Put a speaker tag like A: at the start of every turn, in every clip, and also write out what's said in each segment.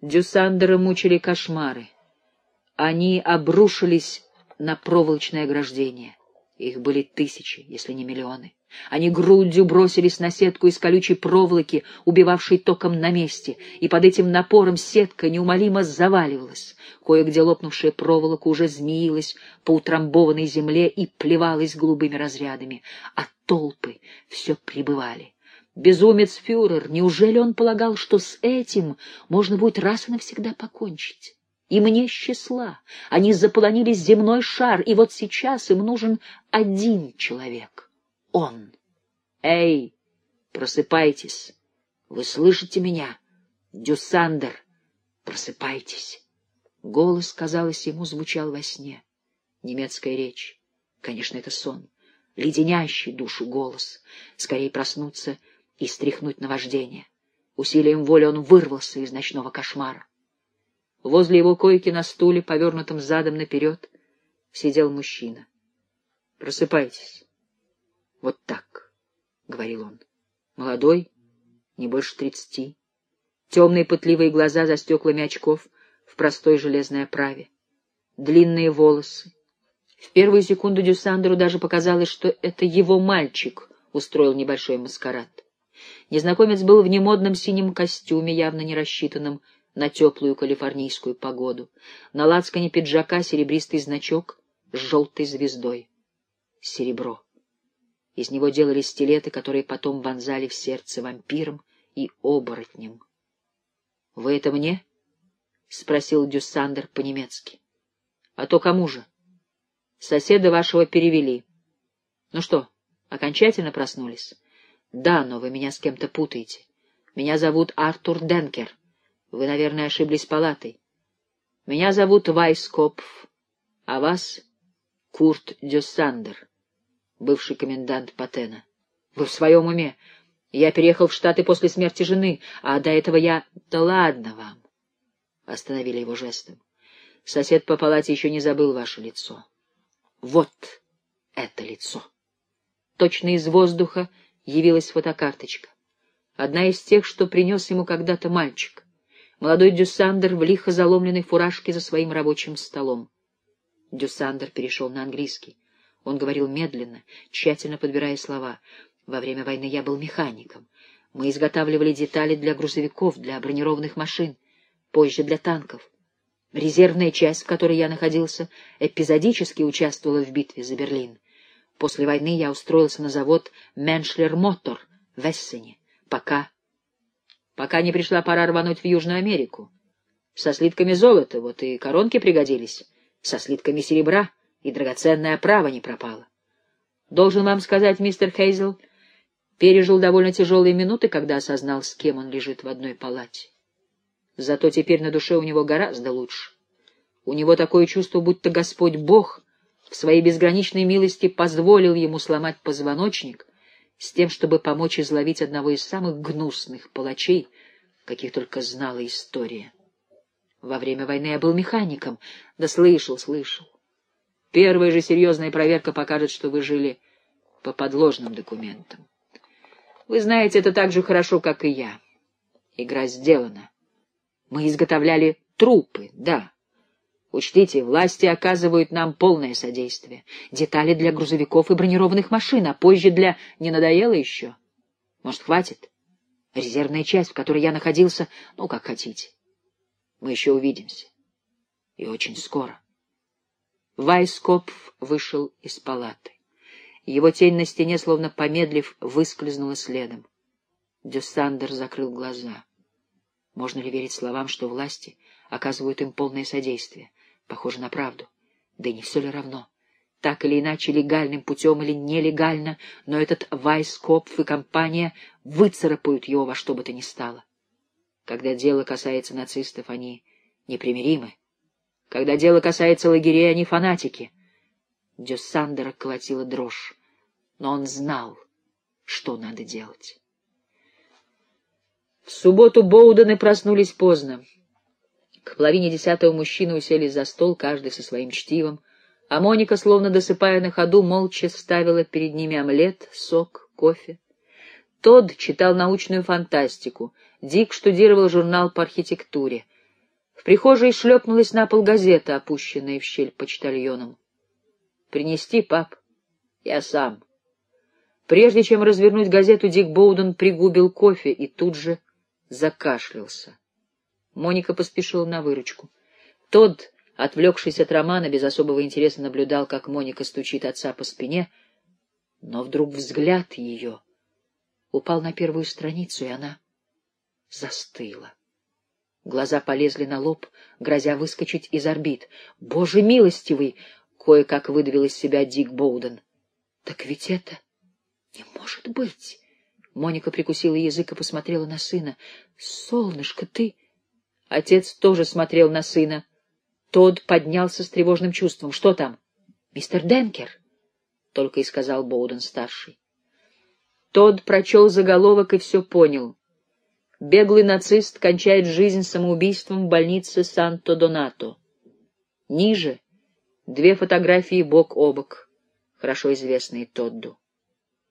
A: Дюсандера мучили кошмары. Они обрушились на проволочное ограждение. Их были тысячи, если не миллионы. Они грудью бросились на сетку из колючей проволоки, убивавшей током на месте, и под этим напором сетка неумолимо заваливалась. Кое-где лопнувшая проволока уже змеилась по утрамбованной земле и плевалась голубыми разрядами, а толпы все прибывали. Безумец фюрер, неужели он полагал, что с этим можно будет раз и навсегда покончить? Им нет числа. Они заполонили земной шар, и вот сейчас им нужен один человек он. Эй, просыпайтесь! Вы слышите меня? Дюсандер, просыпайтесь! Голос, казалось, ему звучал во сне. Немецкая речь. Конечно, это сон. Леденящий душу голос. Скорее проснуться и стряхнуть наваждение. Усилием воли он вырвался из ночного кошмара. Возле его койки на стуле, повернутом задом наперед, сидел мужчина. — Просыпайтесь. Вот так, — говорил он. Молодой, не больше тридцати. Темные пытливые глаза за стеклами очков в простой железной оправе. Длинные волосы. В первую секунду Дюсандеру даже показалось, что это его мальчик устроил небольшой маскарад. Незнакомец был в немодном синем костюме, явно не рассчитанном на теплую калифорнийскую погоду. На лацкане пиджака серебристый значок с желтой звездой. Серебро. Из него делали стилеты, которые потом вонзали в сердце вампирам и оборотням. — Вы это мне? — спросил Дюссандер по-немецки. — А то кому же? — Соседа вашего перевели. — Ну что, окончательно проснулись? — Да, но вы меня с кем-то путаете. Меня зовут Артур Денкер. Вы, наверное, ошиблись палатой. Меня зовут Вайскопф, а вас — Курт Дюссандер бывший комендант Патина. — Вы в своем уме? Я переехал в Штаты после смерти жены, а до этого я... — Да ладно вам! — остановили его жестом. Сосед по палате еще не забыл ваше лицо. Вот это лицо! Точно из воздуха явилась фотокарточка. Одна из тех, что принес ему когда-то мальчик. Молодой Дюсандер в лихо заломленной фуражке за своим рабочим столом. Дюсандер перешел на английский. Он говорил медленно, тщательно подбирая слова. Во время войны я был механиком. Мы изготавливали детали для грузовиков, для бронированных машин, позже для танков. Резервная часть, в которой я находился, эпизодически участвовала в битве за Берлин. После войны я устроился на завод «Меншлер Мотор» в Эссене, пока... пока не пришла пора рвануть в Южную Америку. Со слитками золота, вот и коронки пригодились, со слитками серебра — и драгоценная оправа не пропала. Должен вам сказать, мистер Хейзел, пережил довольно тяжелые минуты, когда осознал, с кем он лежит в одной палате. Зато теперь на душе у него гораздо лучше. У него такое чувство, будто Господь Бог в своей безграничной милости позволил ему сломать позвоночник с тем, чтобы помочь изловить одного из самых гнусных палачей, каких только знала история. Во время войны я был механиком. Да слышал, слышал. Первая же серьезная проверка покажет, что вы жили по подложным документам. Вы знаете это так же хорошо, как и я. Игра сделана. Мы изготовляли трупы, да. Учтите, власти оказывают нам полное содействие. Детали для грузовиков и бронированных машин, а позже для... Не надоело еще? Может, хватит? Резервная часть, в которой я находился, ну, как хотите. Мы еще увидимся. И очень скоро. Вайскопф вышел из палаты. Его тень на стене, словно помедлив, выскользнула следом. Дюссандер закрыл глаза. Можно ли верить словам, что власти оказывают им полное содействие? Похоже на правду. Да и не все ли равно? Так или иначе, легальным путем или нелегально, но этот Вайскопф и компания выцарапают его во что бы то ни стало. Когда дело касается нацистов, они непримиримы. Когда дело касается лагерей, они фанатики. Дюссандера колотила дрожь, но он знал, что надо делать. В субботу Боудены проснулись поздно. К половине десятого мужчины уселись за стол, каждый со своим чтивом, а Моника, словно досыпая на ходу, молча ставила перед ними омлет, сок, кофе. Тодд читал научную фантастику, Дик штудировал журнал по архитектуре — В прихожей шлепнулась на пол газета, опущенная в щель почтальоном. — Принести, пап? — Я сам. Прежде чем развернуть газету, Дик Боуден пригубил кофе и тут же закашлялся. Моника поспешила на выручку. Тот, отвлекшись от романа, без особого интереса наблюдал, как Моника стучит отца по спине, но вдруг взгляд ее упал на первую страницу, и она застыла. Глаза полезли на лоб, грозя выскочить из орбит. «Боже милостивый!» — кое-как выдавил из себя Дик Боуден. «Так ведь это не может быть!» Моника прикусила язык и посмотрела на сына. «Солнышко, ты...» Отец тоже смотрел на сына. Тод поднялся с тревожным чувством. «Что там?» «Мистер Денкер», — только и сказал Боуден-старший. Тод прочел заголовок и все понял. Беглый нацист кончает жизнь самоубийством в больнице Санто-Донато. Ниже — две фотографии бок о бок, хорошо известные Тодду.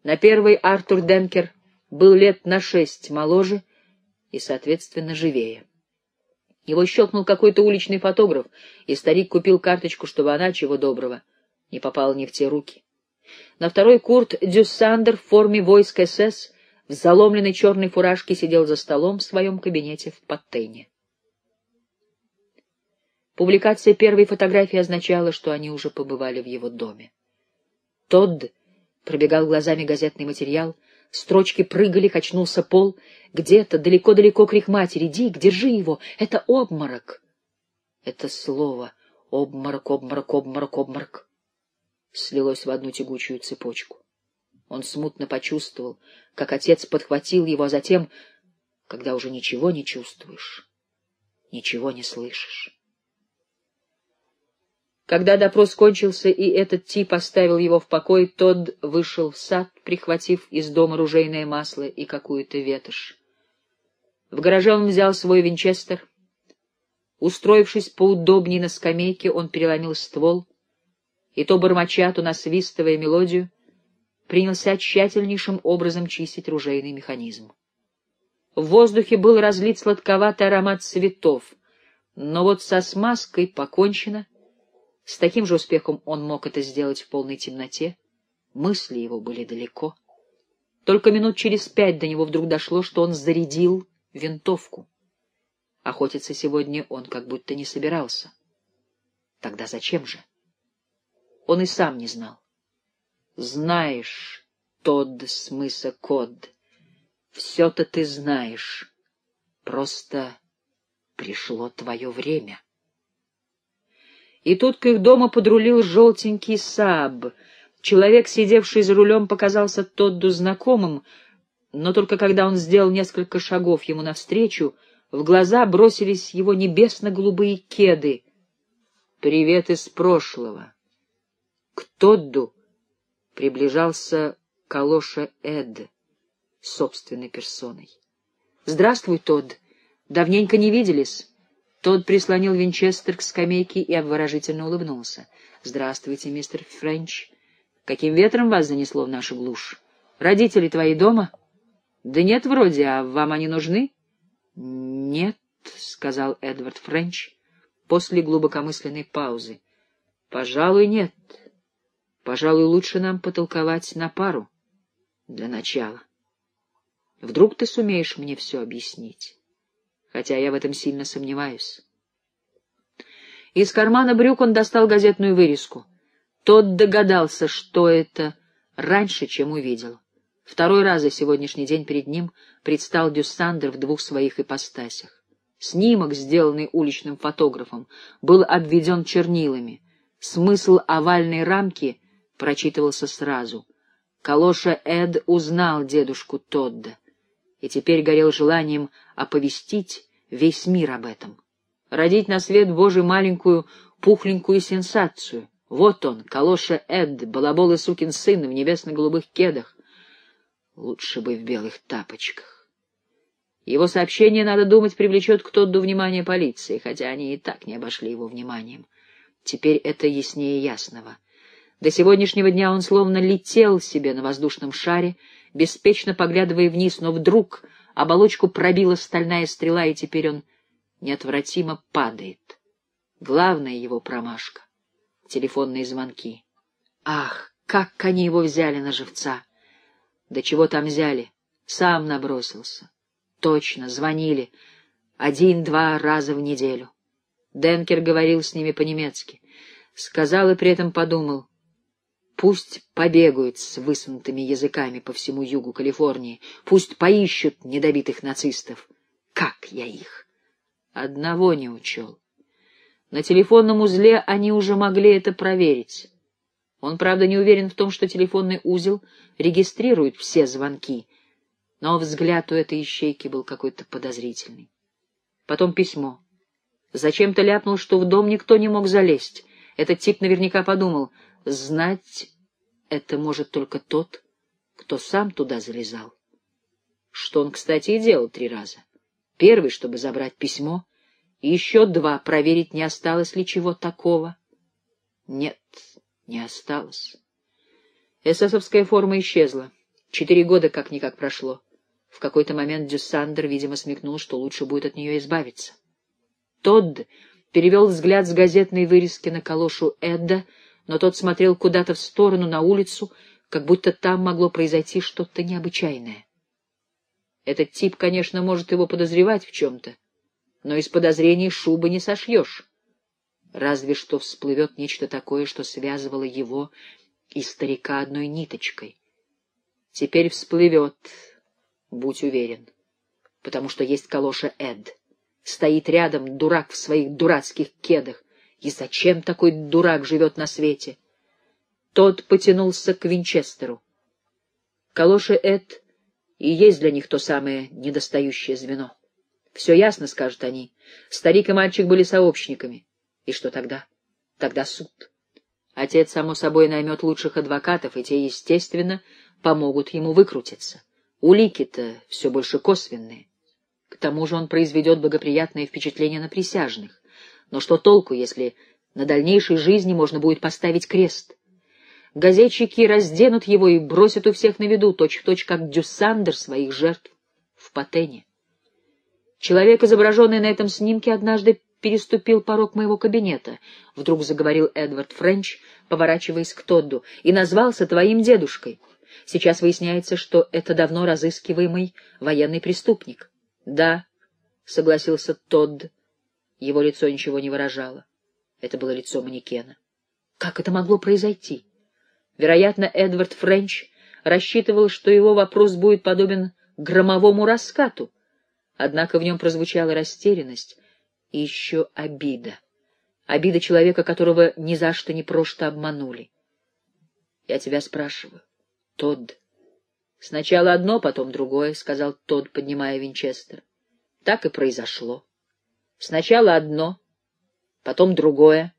A: На первой Артур Денкер был лет на шесть моложе и, соответственно, живее. Его щелкнул какой-то уличный фотограф, и старик купил карточку, чтобы она, чего доброго, не попала не в те руки. На второй Курт Дюссандер в форме войск СС в заломленной черной фуражке сидел за столом в своем кабинете в Паттене. Публикация первой фотографии означала, что они уже побывали в его доме. Тодд пробегал глазами газетный материал, строчки прыгали, качнулся пол. Где-то далеко-далеко крик матери «Дик, держи его! Это обморок!» Это слово «обморок, обморок, обморок, обморок» слилось в одну тягучую цепочку. Он смутно почувствовал, как отец подхватил его, а затем, когда уже ничего не чувствуешь, ничего не слышишь. Когда допрос кончился и этот тип оставил его в покое, Тодд вышел в сад, прихватив из дома ружейное масло и какую-то ветошь. В гараже он взял свой винчестер. Устроившись поудобнее на скамейке, он переломил ствол, и то бормоча, то насвистывая мелодию, принялся тщательнейшим образом чистить ружейный механизм. В воздухе был разлит сладковатый аромат цветов, но вот со смазкой покончено. С таким же успехом он мог это сделать в полной темноте. Мысли его были далеко. Только минут через пять до него вдруг дошло, что он зарядил винтовку. Охотиться сегодня он как будто не собирался. Тогда зачем же? Он и сам не знал. Знаешь, Тодд смысла код, все-то ты знаешь, просто пришло твое время. И тут к их дому подрулил желтенький саб. Человек, сидевший за рулем, показался Тодду знакомым, но только когда он сделал несколько шагов ему навстречу, в глаза бросились его небесно-голубые кеды. «Привет из прошлого!» К Тодду приближался Калоша Эд собственной персоной. — Здравствуй, Тодд. Давненько не виделись. Тодд прислонил Винчестер к скамейке и обворожительно улыбнулся. — Здравствуйте, мистер Френч. Каким ветром вас занесло в нашу глушь? Родители твои дома? — Да нет, вроде, а вам они нужны? — Нет, — сказал Эдвард Френч после глубокомысленной паузы. — Пожалуй, нет. Пожалуй, лучше нам потолковать на пару для начала. Вдруг ты сумеешь мне все объяснить, хотя я в этом сильно сомневаюсь. Из кармана брюк он достал газетную вырезку. Тот догадался, что это, раньше, чем увидел. Второй раз за сегодняшний день перед ним предстал Дюссандер в двух своих ипостасях. Снимок, сделанный уличным фотографом, был обведен чернилами. Смысл овальной рамки — прочитывался сразу. Калоша Эд узнал дедушку Тодда и теперь горел желанием оповестить весь мир об этом. Родить на свет Божий маленькую пухленькую сенсацию. Вот он, Калоша Эд, балабол и сукин сын в небесно-голубых кедах. Лучше бы в белых тапочках. Его сообщение, надо думать, привлечет к Тодду внимание полиции, хотя они и так не обошли его вниманием. Теперь это яснее ясного. До сегодняшнего дня он словно летел себе на воздушном шаре, беспечно поглядывая вниз, но вдруг оболочку пробила стальная стрела, и теперь он неотвратимо падает. Главная его промашка — телефонные звонки. Ах, как они его взяли на живца! Да чего там взяли? Сам набросился. Точно, звонили. Один-два раза в неделю. Денкер говорил с ними по-немецки. Сказал и при этом подумал. Пусть побегают с высунутыми языками по всему югу Калифорнии. Пусть поищут недобитых нацистов. Как я их? Одного не учел. На телефонном узле они уже могли это проверить. Он, правда, не уверен в том, что телефонный узел регистрирует все звонки, но взгляд у этой ищейки был какой-то подозрительный. Потом письмо. Зачем-то ляпнул, что в дом никто не мог залезть. Этот тип наверняка подумал, знать это может только тот, кто сам туда залезал. Что он, кстати, и делал три раза. Первый, чтобы забрать письмо, и еще два, проверить, не осталось ли чего такого. Нет, не осталось. Эсэсовская форма исчезла. Четыре года как-никак прошло. В какой-то момент Дюссандер, видимо, смекнул, что лучше будет от нее избавиться. Тодд перевел взгляд с газетной вырезки на калошу Эдда, но тот смотрел куда-то в сторону, на улицу, как будто там могло произойти что-то необычайное. Этот тип, конечно, может его подозревать в чем-то, но из подозрений шубы не сошьешь. Разве что всплывет нечто такое, что связывало его и старика одной ниточкой. Теперь всплывет, будь уверен, потому что есть калоша Эд. Стоит рядом дурак в своих дурацких кедах. И зачем такой дурак живет на свете? Тот потянулся к Винчестеру. Калоша Эд и есть для них то самое недостающее звено. Все ясно, скажут они. Старик и мальчик были сообщниками. И что тогда? Тогда суд. Отец, само собой, наймет лучших адвокатов, и те, естественно, помогут ему выкрутиться. Улики-то все больше косвенные. К тому же он произведет благоприятное впечатление на присяжных. Но что толку, если на дальнейшей жизни можно будет поставить крест? Газетчики разденут его и бросят у всех на виду, точь-в-точь, точь, как Дюссандер своих жертв в Патене. Человек, изображенный на этом снимке, однажды переступил порог моего кабинета, — вдруг заговорил Эдвард Френч, поворачиваясь к Тодду, — и назвался твоим дедушкой. Сейчас выясняется, что это давно разыскиваемый военный преступник. — Да, — согласился Тодд. Его лицо ничего не выражало. Это было лицо манекена. Как это могло произойти? Вероятно, Эдвард Френч рассчитывал, что его вопрос будет подобен громовому раскату, Однако в нем прозвучала растерянность и еще обида. Обида человека, которого ни за что не просто обманули. Я тебя спрашиваю, Тодд. Сначала одно, потом другое, — сказал Тодд, поднимая Винчестер. Так и произошло. Сначала одно, потом другое.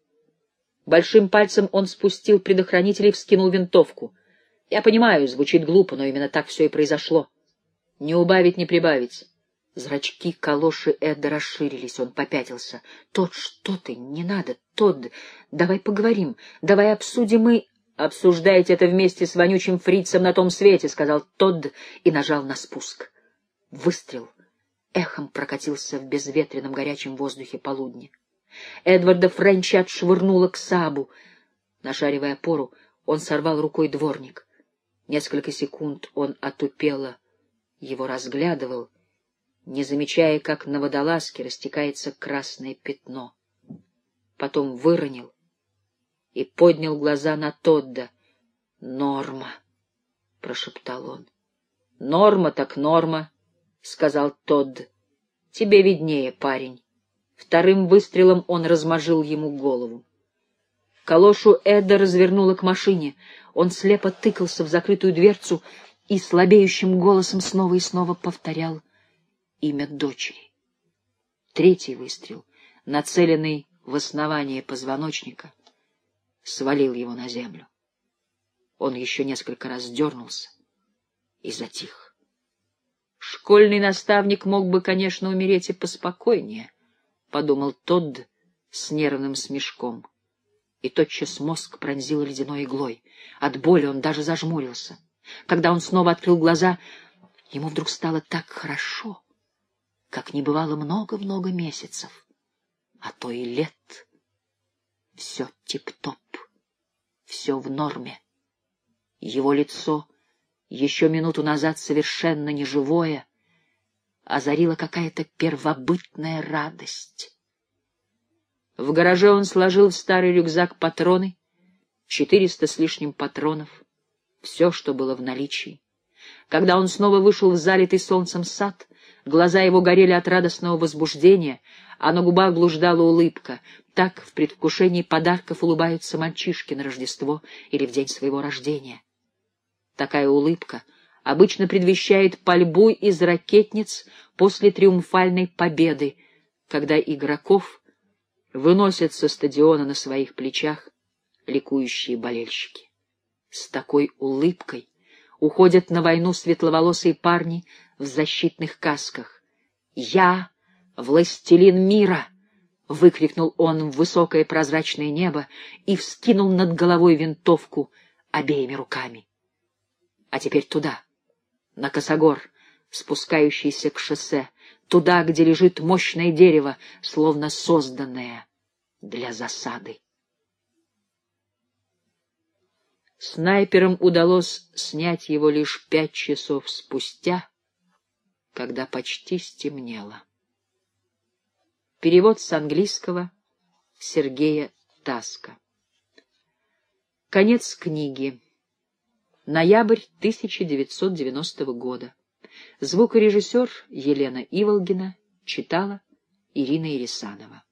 A: Большим пальцем он спустил предохранитель и вскинул винтовку. Я понимаю, звучит глупо, но именно так все и произошло. Не убавить, не прибавить. Зрачки калоши Эда расширились, он попятился. — Тот, что ты? Не надо, тот. Давай поговорим, давай обсудим и... — Обсуждайте это вместе с вонючим фрицем на том свете, — сказал Тодд и нажал на спуск. Выстрел эхом прокатился в безветренном горячем воздухе полудня. Эдварда Френча отшвырнула к сабу. Нашаривая пору, он сорвал рукой дворник. Несколько секунд он отупело его разглядывал — не замечая, как на водолазке растекается красное пятно. Потом выронил и поднял глаза на Тодда. «Норма!» — прошептал он. «Норма так норма!» — сказал Тодд. «Тебе виднее, парень». Вторым выстрелом он размажил ему голову. Калошу Эда развернула к машине. Он слепо тыкался в закрытую дверцу и слабеющим голосом снова и снова повторял имя дочери. Третий выстрел, нацеленный в основание позвоночника, свалил его на землю. Он еще несколько раз дернулся и затих. Школьный наставник мог бы, конечно, умереть и поспокойнее, — подумал Тодд с нервным смешком. И тотчас мозг пронзил ледяной иглой. От боли он даже зажмурился. Когда он снова открыл глаза, ему вдруг стало так хорошо — как не бывало много-много месяцев, а то и лет. Все тип-топ, все в норме. Его лицо, еще минуту назад совершенно неживое, озарила какая-то первобытная радость. В гараже он сложил в старый рюкзак патроны, четыреста с лишним патронов, все, что было в наличии. Когда он снова вышел в залитый солнцем сад, глаза его горели от радостного возбуждения, а на губах блуждала улыбка. Так в предвкушении подарков улыбаются мальчишки на Рождество или в день своего рождения. Такая улыбка обычно предвещает пальбу из ракетниц после триумфальной победы, когда игроков выносят со стадиона на своих плечах ликующие болельщики. С такой улыбкой уходят на войну светловолосые парни в защитных касках. «Я — властелин мира!» — выкрикнул он в высокое прозрачное небо и вскинул над головой винтовку обеими руками. А теперь туда, на косогор, спускающийся к шоссе, туда, где лежит мощное дерево, словно созданное для засады. Снайперам удалось снять его лишь пять часов спустя, когда почти стемнело. Перевод с английского Сергея Таска. Конец книги. Ноябрь 1990 года. Звукорежиссер Елена Иволгина читала Ирина Ирисанова.